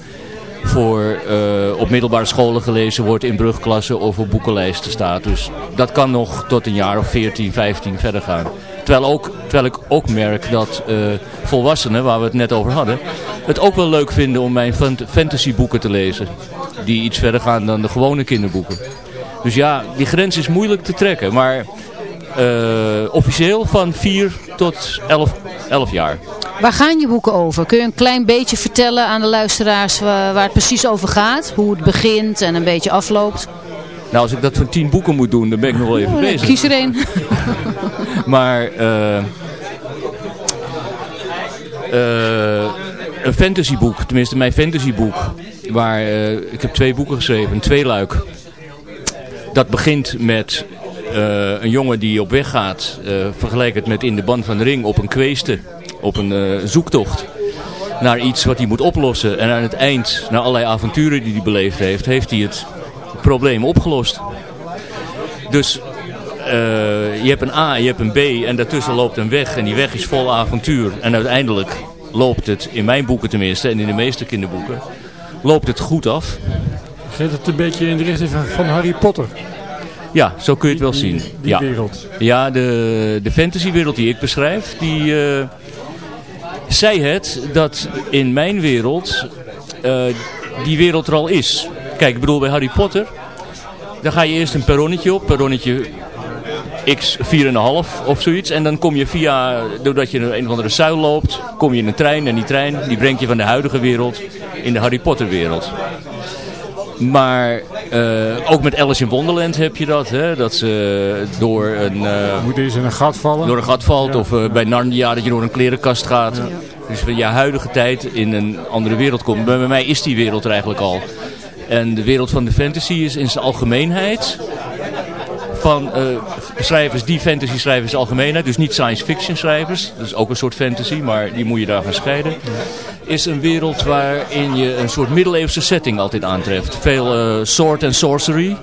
F: voor eh, op middelbare scholen gelezen wordt in brugklassen of op boekenlijsten staat. Dus dat kan nog tot een jaar of 14, 15 verder gaan. Terwijl, ook, terwijl ik ook merk dat eh, volwassenen, waar we het net over hadden, het ook wel leuk vinden om mijn fant- fantasyboeken te lezen. Die iets verder gaan dan de gewone kinderboeken. Dus ja, die grens is moeilijk te trekken. Maar eh, officieel van 4 tot 11, 11 jaar.
A: Waar gaan je boeken over? Kun je een klein beetje vertellen aan de luisteraars waar het precies over gaat? Hoe het begint en een beetje afloopt?
F: Nou, als ik dat van 10 boeken moet doen, dan ben ik nog wel even
A: Oh,
F: bezig.
A: kies er één.
F: Maar eh, eh, een fantasyboek, tenminste mijn fantasyboek, waar eh, ik heb twee boeken geschreven, een tweeluik. Dat begint met een jongen die op weg gaat, eh vergelijk het met in de band van de ring, op een kweeste, op een zoektocht naar iets wat hij moet oplossen. En aan het eind, na allerlei avonturen die hij beleefd heeft, heeft hij het probleem opgelost. Dus je hebt een A, je hebt een B en daartussen loopt een weg. En die weg is vol avontuur. En uiteindelijk loopt het, in mijn boeken tenminste, en in de meeste kinderboeken, loopt het goed af.
C: Gaat het een beetje in de richting van, van Harry Potter?
F: Ja, zo kun je het wel
C: Die-
F: zien.
C: Die
F: ja.
C: wereld.
F: Ja, de, de fantasywereld die ik beschrijf, die eh, zei het dat in mijn wereld eh, die wereld er al is. Kijk, ik bedoel bij Harry Potter, dan ga je eerst een perronnetje op, perronnetje x 4,5 of zoiets. En dan kom je via, doordat je een of andere zuil loopt, kom je in een trein. En die trein die brengt je van de huidige wereld in de Harry Potter wereld. Maar eh, ook met Alice in Wonderland heb je dat. Hè? Dat ze door een, eh,
C: Moet eens in een gat vallen.
F: door een gat valt.
C: Ja.
F: Of eh, bij Narnia dat je door een klerenkast gaat. Dus van je huidige tijd in een andere wereld komt. Maar bij mij is die wereld er eigenlijk al. En de wereld van de fantasy is in zijn algemeenheid van eh, schrijvers die fantasy schrijven in zijn algemeenheid. Dus niet science fiction schrijvers. Dat is ook een soort fantasy, maar die moet je daarvan scheiden. Is een wereld waarin je een soort middeleeuwse setting altijd aantreft. Veel eh, sword en sorcery.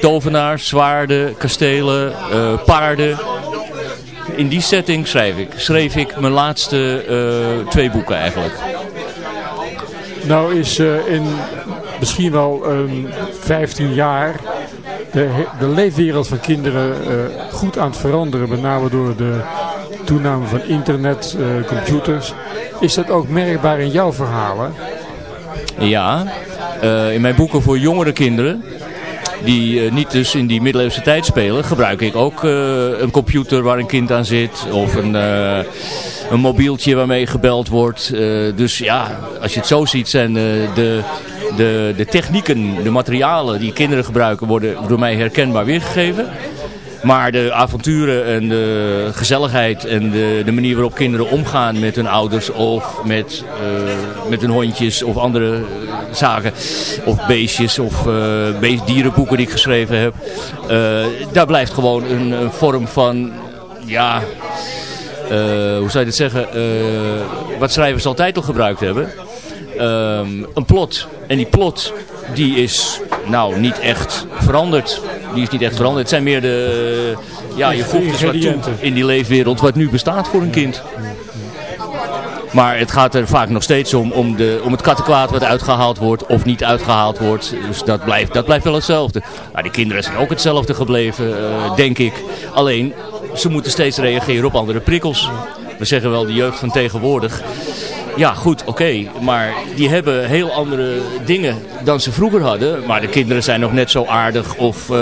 F: Tovenaars, zwaarden, kastelen, eh, paarden. In die setting schrijf ik. Schreef ik mijn laatste twee boeken eigenlijk.
C: Nou is in misschien wel een 15 jaar de, de leefwereld van kinderen eh, goed aan het veranderen. Met name door de toename van internet, eh, computers. Is dat ook merkbaar in jouw verhalen?
F: Ja, eh, in mijn boeken voor jongere kinderen, die niet dus in die middeleeuwse tijd spelen, gebruik ik ook een computer waar een kind aan zit. Of een, een mobieltje waarmee gebeld wordt. Dus ja, als je het zo ziet zijn de, de, de technieken, de materialen die kinderen gebruiken, worden door mij herkenbaar weergegeven. Maar de avonturen en de gezelligheid en de, de manier waarop kinderen omgaan met hun ouders of met, eh, met hun hondjes of andere eh, zaken. Of beestjes of beest, dierenboeken die ik geschreven heb. daar blijft gewoon een, een vorm van, ja, hoe zou je dit zeggen, wat schrijvers altijd al gebruikt hebben. Ehm, een plot. En die plot, die is nou niet echt veranderd. Die is niet echt veranderd. Het zijn meer de, ja, je voegt dus wat toe in die leefwereld wat nu bestaat voor een kind. Maar het gaat er vaak nog steeds om, om, de, om het kattenkwaad wat uitgehaald wordt of niet uitgehaald wordt. Dus dat blijft, dat blijft wel hetzelfde. Maar die kinderen zijn ook hetzelfde gebleven, eh, denk ik. Alleen, ze moeten steeds reageren op andere prikkels. We zeggen wel de jeugd van tegenwoordig. Ja, goed, oké. maar die hebben heel andere dingen dan ze vroeger hadden. Maar de kinderen zijn nog net zo aardig of eh,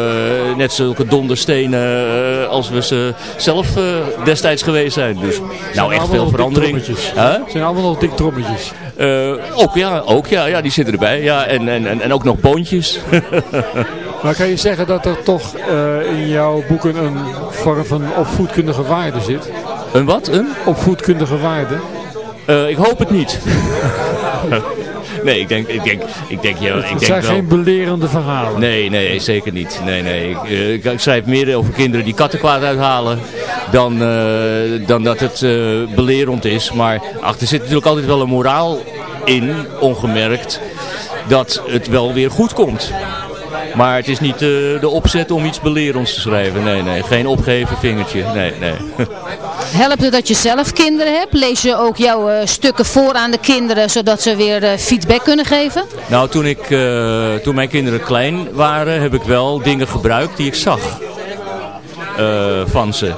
F: net zulke donderstenen eh, als we ze zelf eh, destijds geweest zijn. Dus nou echt veel verandering. Huh?
C: Het zijn allemaal nog dik trommetjes.
F: Ook ja, ook ja, ja, die zitten erbij. Ja, en, en, en, ook nog boontjes.
C: Maar kan je zeggen dat er toch in jouw boeken een vorm van opvoedkundige waarde zit?
F: een wat? Een?
C: Opvoedkundige waarde?
F: Eh, ik hoop het niet. nee, ik denk, ik denk, ik denk, ja, ik
C: Het
F: denk
C: zijn
F: wel.
C: geen belerende verhalen.
F: Nee, nee, zeker niet. Nee, nee. Ik, eh, ik, ik schrijf meer over kinderen die kattenkwaad uithalen dan, eh, dan dat het belerend is. Maar ach, er zit natuurlijk altijd wel een moraal in, ongemerkt, dat het wel weer goed komt. Maar het is niet de opzet om iets belerends te schrijven. Nee, nee. Geen opgeven vingertje. Nee, nee.
A: Helpt het dat je zelf kinderen hebt? Lees je ook jouw eh, stukken voor aan de kinderen, zodat ze weer eh, feedback kunnen geven?
F: Nou, toen, ik, eh, toen mijn kinderen klein waren, heb ik wel dingen gebruikt die ik zag van ze.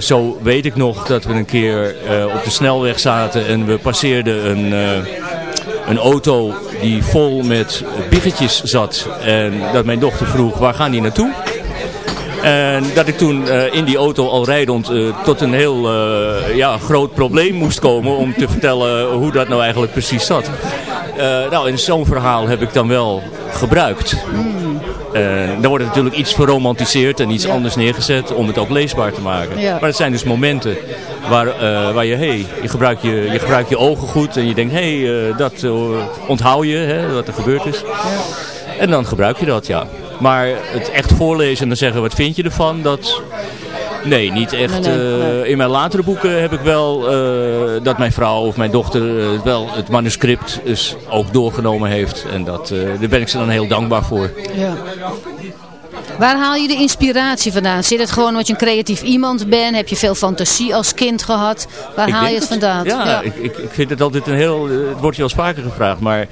F: Zo weet ik nog dat we een keer op de snelweg zaten en we passeerden een, een auto die vol met biggetjes zat. En dat mijn dochter vroeg, waar gaan die naartoe? En dat ik toen eh, in die auto al rijdend eh, tot een heel eh, ja, groot probleem moest komen om te vertellen hoe dat nou eigenlijk precies zat. Nou, en zo'n verhaal heb ik dan wel gebruikt. Eh, dan wordt het natuurlijk iets verromantiseerd en iets
A: Ja.
F: anders neergezet om het ook leesbaar te maken.
A: Ja.
F: Maar het zijn dus momenten waar, waar je, hey, je, gebruikt je, je gebruikt je ogen goed en je denkt, hé, hey, dat onthoud je, hè, wat er gebeurd is. En dan gebruik je dat, ja. Maar het echt voorlezen en dan zeggen, wat vind je ervan, dat... Nee, niet echt.
A: Nee, nee,
F: eh,
A: nee.
F: in mijn latere boeken heb ik wel eh, dat mijn vrouw of mijn dochter eh, wel het manuscript dus ook doorgenomen heeft. En dat, daar ben ik ze dan heel dankbaar voor.
A: Ja. Waar haal je de inspiratie vandaan? Zit het gewoon omdat je een creatief iemand bent? Heb je veel fantasie als kind gehad? Waar
F: Ik
A: haal je het vandaan?
F: Ja, Ik, ik, ik vind het altijd een heel... Het wordt je al vaker gevraagd, maar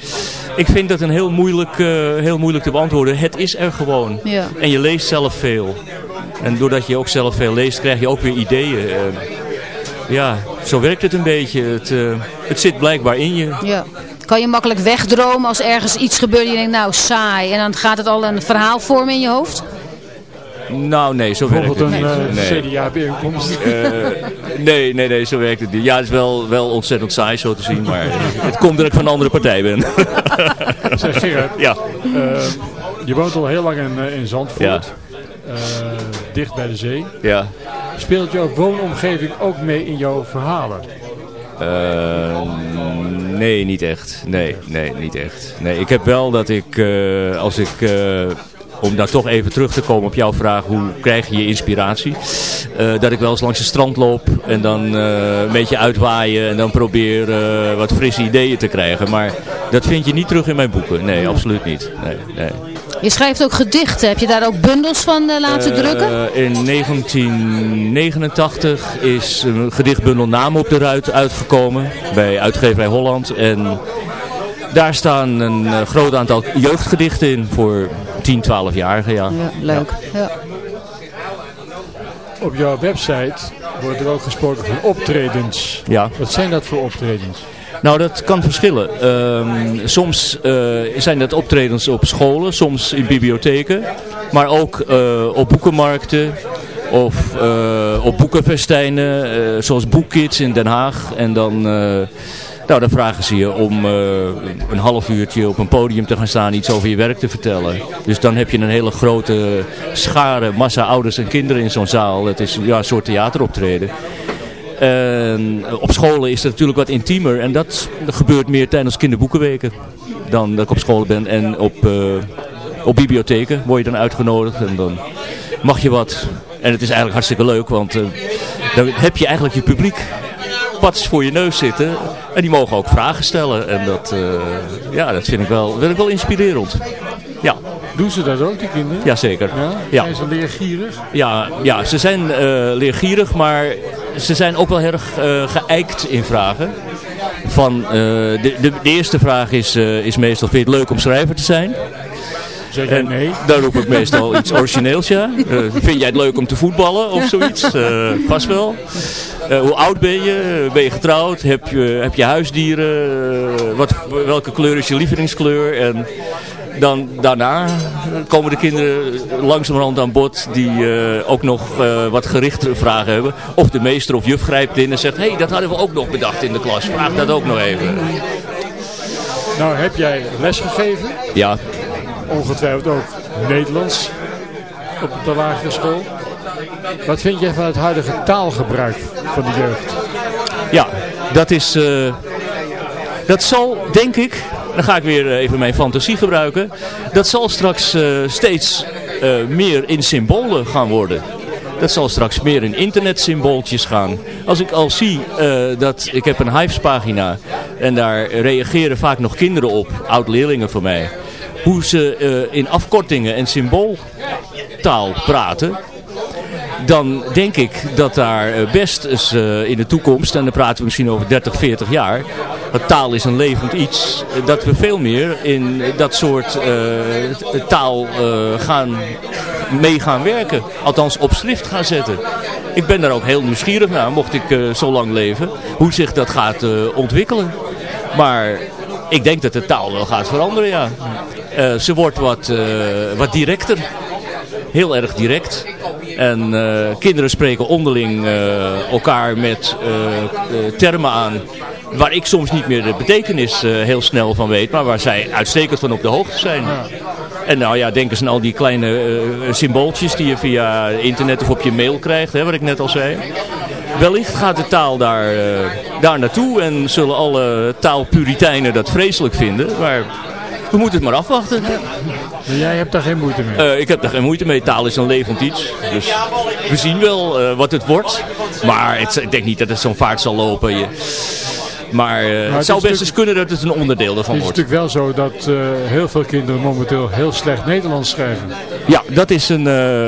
F: ik vind dat een heel moeilijk, eh, heel moeilijk te beantwoorden. Het is er gewoon.
A: Ja.
F: En je leest zelf veel. En doordat je ook zelf veel leest, krijg je ook weer ideeën. Eh, ja, zo werkt het een beetje. Het, eh, het zit blijkbaar in je.
A: Ja. Kan je makkelijk wegdromen als ergens iets gebeurt en je denkt, nou saai. En dan gaat het al een verhaal vormen in je hoofd?
F: Nou, nee, zo werkt
C: Bijvoorbeeld
F: het
C: een
F: niet.
C: eh,
F: Nee.
C: CDA-bijeenkomst.
F: Eh, nee, nee, nee, zo werkt het niet. Ja, het is wel, wel ontzettend saai zo te zien, maar het komt dat ik van een andere partij ben.
C: zeg Gerard,
F: ja,
C: eh, je woont al heel lang in, in Zandvoort.
F: Ja.
C: Eh, dicht bij de zee.
F: ja.
C: Speelt jouw woonomgeving ook mee in jouw verhalen?
F: Nee, niet echt. Nee, nee, niet echt. Nee, ik heb wel dat ik, eh, als ik, eh, om daar toch even terug te komen op jouw vraag, hoe krijg je je inspiratie? Eh, dat ik wel eens langs het strand loop en dan eh, een beetje uitwaaien en dan probeer eh, wat frisse ideeën te krijgen. Maar dat vind je niet terug in mijn boeken. Nee, absoluut niet. Nee, nee.
A: Je schrijft ook gedichten. Heb je daar ook bundels van laten drukken?
F: In 1989 is een gedichtbundel Namen op de Ruit uitgekomen bij Uitgeverij Holland. En daar staan een eh, groot aantal jeugdgedichten in voor 10, 12-jarigen. Ja.
A: Ja, leuk. Ja.
C: Op jouw website wordt er ook gesproken van optredens.
F: ja.
C: Wat zijn dat voor optredens?
F: Nou, dat kan verschillen. Ehm, soms eh, zijn dat optredens op scholen, soms in bibliotheken. Maar ook eh, op boekenmarkten of eh, op boekenfestijnen, zoals Boekkids in Den Haag. En dan, eh, nou, dan vragen ze je om eh, een half uurtje op een podium te gaan staan, iets over je werk te vertellen. Dus dan heb je een hele grote schare, massa ouders en kinderen in zo'n zaal. Het is ja, een soort theateroptreden. En op scholen is het natuurlijk wat intiemer. En dat gebeurt meer tijdens kinderboekenweken. Dan dat ik op school ben. En op, eh, op bibliotheken word je dan uitgenodigd. En dan mag je wat. En het is eigenlijk hartstikke leuk. Want eh, dan heb je eigenlijk je publiek pats voor je neus zitten. En die mogen ook vragen stellen. En dat, eh, ja, dat vind ik wel, vind ik wel inspirerend. Ja,
C: Doen ze dat ook, die kinderen?
F: jazeker.
C: Ja?
F: Ja.
C: Zijn ze leergierig?
F: Ja, ja ze zijn eh, leergierig, maar ze zijn ook wel erg eh geëikt in vragen. Van, de, de, de eerste vraag is, is meestal, vind je het leuk om schrijver te zijn?
C: Zeg
F: En
C: nee?
F: dan roep ik meestal iets origineels, ja. Eh, vind jij het leuk om te voetballen of zoiets? Eh, vast wel. Eh, hoe oud ben je? Ben je getrouwd? Heb je, heb je huisdieren? Eh, wat, welke kleur is je lievelingskleur? En dan daarna komen de kinderen langzamerhand aan bod die eh, ook nog eh, wat gerichte vragen hebben. Of de meester of juf grijpt in en zegt, hé, hey, dat hadden we ook nog bedacht in de klas. Vraag dat ook nog even.
C: Nou, heb jij les gegeven?
F: Ja,
C: Ongetwijfeld ook Nederlands op de lagere school. Wat vind jij van het huidige taalgebruik van de jeugd?
F: Ja, dat is... eh, dat zal, denk ik... Dan ga ik weer eh, even mijn fantasie gebruiken. Dat zal straks eh, steeds meer in symbolen gaan worden. Dat zal straks meer in internetsymbooltjes gaan. Als ik al zie dat... Ik heb een Hives pagina. En daar reageren vaak nog kinderen op. Oud-leerlingen van mij. Hoe ze eh, in afkortingen en symbooltaal praten dan denk ik dat daar eh, best eens eh, in de toekomst, en dan praten we misschien over 30, 40 jaar, want taal is een levend iets, dat we veel meer in dat soort taal gaan mee gaan werken. Althans op schrift gaan zetten. Ik ben daar ook heel nieuwsgierig naar, mocht ik zo lang leven, hoe zich dat gaat ontwikkelen. Maar ik denk dat de taal wel gaat veranderen, ja. Eh, ze wordt wat, eh, wat directer heel erg direct. En eh, kinderen spreken onderling elkaar met termen aan waar ik soms niet meer de betekenis heel snel van weet, maar waar zij uitstekend van op de hoogte zijn. En nou ja, denk eens aan al die kleine symbooltjes die je via internet of op je mail krijgt, hè, wat ik net al zei. Wellicht gaat de taal daar, daar naartoe en zullen alle taalpuriteinen dat vreselijk vinden, maar we moeten het maar afwachten.
C: Maar jij hebt daar geen moeite mee.
F: Eh, ik heb daar geen moeite mee. Taal is een levend iets. Dus we zien wel eh, wat het wordt. Maar het, ik denk niet dat het zo'n vaart zal lopen. Je, Maar, eh, het
C: het
F: zou
C: is
F: best eens kunnen dat het een onderdeel
C: Het
F: ervan
C: is
F: wordt.
C: natuurlijk wel zo dat heel veel kinderen momenteel heel slecht Nederlands schrijven.
F: Ja, dat is een,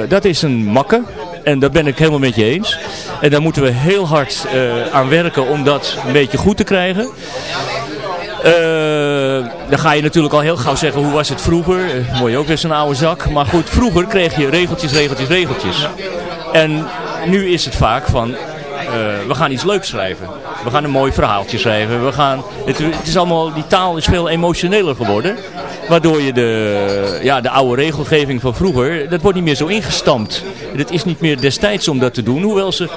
F: dat is een makke. En daar ben ik helemaal met je eens. En daar moeten we heel hard aan werken om dat een beetje goed te krijgen. Eh, dan ga je natuurlijk al heel gauw zeggen, hoe was het vroeger? Uh, word je ook weer zo'n oude zak. Maar goed, vroeger kreeg je regeltjes, regeltjes, regeltjes. En nu is het vaak van, eh, we gaan iets leuks schrijven. We gaan een mooi verhaaltje schrijven. We gaan, het, het is allemaal, die taal is veel emotioneler geworden. Waardoor je de, ja, de oude regelgeving van vroeger, dat wordt niet meer zo ingestampt. Het is niet meer destijds om dat te doen. Hoewel ze,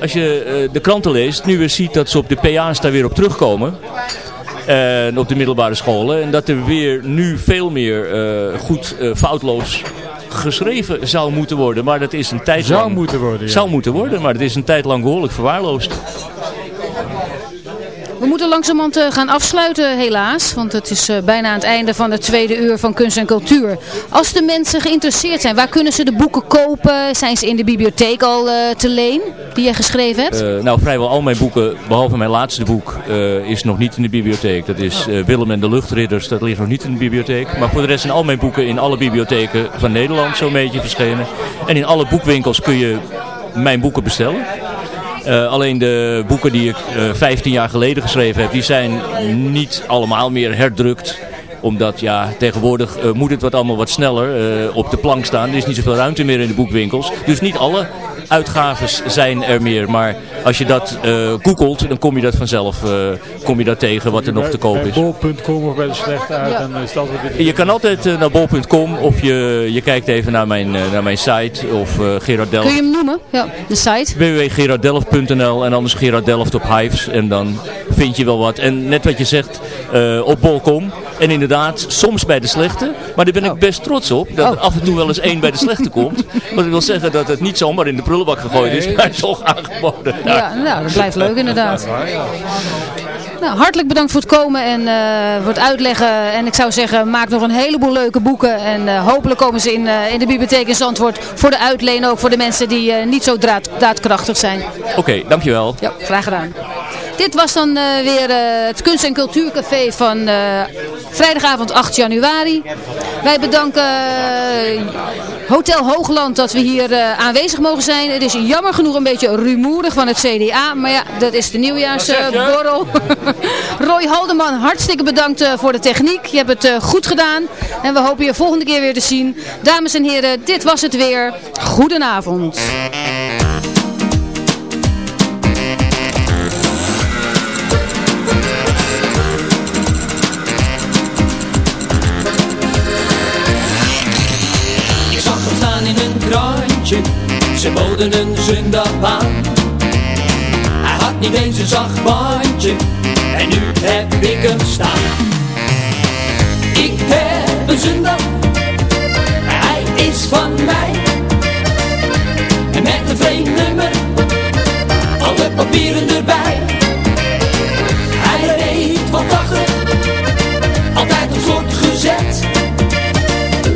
F: als je eh, de kranten leest, nu weer ziet dat ze op de PA's daar weer op terugkomen. En op de middelbare scholen. En dat er weer nu veel meer eh, goed eh, foutloos geschreven zou moeten worden. Maar dat is een tijd
C: Zou
F: lang...
C: moeten worden, ja.
F: Zou moeten worden, maar het is een tijd lang behoorlijk verwaarloosd.
A: We moeten langzamerhand eh, gaan afsluiten helaas, want het is eh, bijna aan het einde van het tweede uur van kunst en cultuur. Als de mensen geïnteresseerd zijn, waar kunnen ze de boeken kopen? Zijn ze in de bibliotheek al eh, te leen, die je geschreven hebt?
F: Nou, vrijwel al mijn boeken, behalve mijn laatste boek, is nog niet in de bibliotheek. Dat is Willem en de Luchtridders, dat ligt nog niet in de bibliotheek. Maar voor de rest zijn al mijn boeken in alle bibliotheken van Nederland zo'n beetje verschenen. En in alle boekwinkels kun je mijn boeken bestellen. Eh, alleen de boeken die ik eh 15 jaar geleden geschreven heb, die zijn niet allemaal meer herdrukt omdat ja, tegenwoordig eh, moet het wat allemaal wat sneller eh, op de plank staan. Er is niet zoveel ruimte meer in de boekwinkels. Dus niet alle uitgaves zijn er meer. Maar als je dat eh googelt, dan kom je dat vanzelf eh, kom je dat tegen wat er nog te koop
C: bij
F: is.
C: bol.com of bij de slechte uit,
A: Ja.
C: dan is weer...
F: Je kan altijd eh, naar bol.com of je, je kijkt even naar mijn, naar mijn site of eh Gerard Delft.
A: Kun je hem noemen? Ja, de site.
F: www.gerarddelft.nl en anders Gerard Delft op Hives en dan vind je wel wat. En net wat je zegt, eh, op bol.com en inderdaad soms bij de slechte, maar daar ben ik best trots op dat er
A: Oh.
F: af en toe wel eens één bij de slechte komt. Want ik wil zeggen dat het niet zomaar in de prullenbak gegooid is, maar toch aangeboden.
A: Ja, nou, dat blijft leuk inderdaad. Nou, hartelijk bedankt voor het komen en eh, voor het uitleggen. En ik zou zeggen, maak nog een heleboel leuke boeken. En eh, hopelijk komen ze in, eh, in de bibliotheek in Zandvoort voor de uitleen. Ook voor de mensen die eh, niet zo draad, daadkrachtig zijn.
F: Oké, dankjewel.
A: Ja, graag gedaan. Dit was dan eh, weer eh, het Kunst- en Cultuurcafé van eh, vrijdagavond 8 januari. Wij bedanken Hotel Hoogland dat we hier aanwezig mogen zijn. Het is jammer genoeg een beetje rumoerig van het CDA. Maar ja, dat is de nieuwjaarsborrel. Roy Haldeman, hartstikke bedankt voor de techniek. Je hebt het goed gedaan. En we hopen je volgende keer weer te zien. Dames en heren, dit was het weer. Goedenavond.
G: Ze boden een zondagbaan. Hij had niet eens een zacht bandje, en nu heb ik hem staan. Ik heb een zondag, hij is van mij. En met een vreemd nummer, alle papieren erbij. Hij reed van 80, altijd op slot gezet.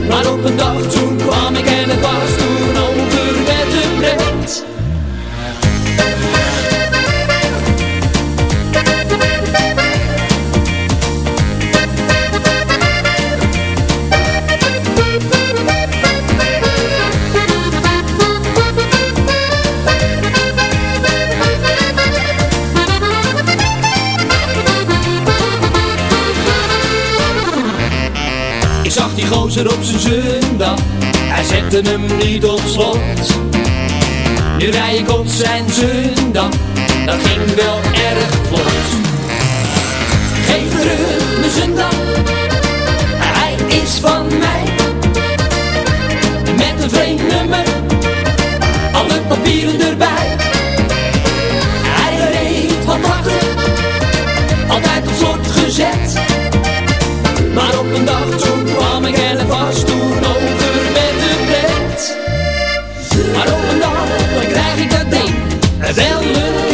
G: Maar op een dag toen hij zette hem niet op slot. Nu rij ik op zijn zondag, dat ging wel erg vlot. Geef terug mijn zondag, hij is van mij. Met een vreemd nummer, alle papieren erbij. Hij reed van achter, altijd op slot gezet. Bellen.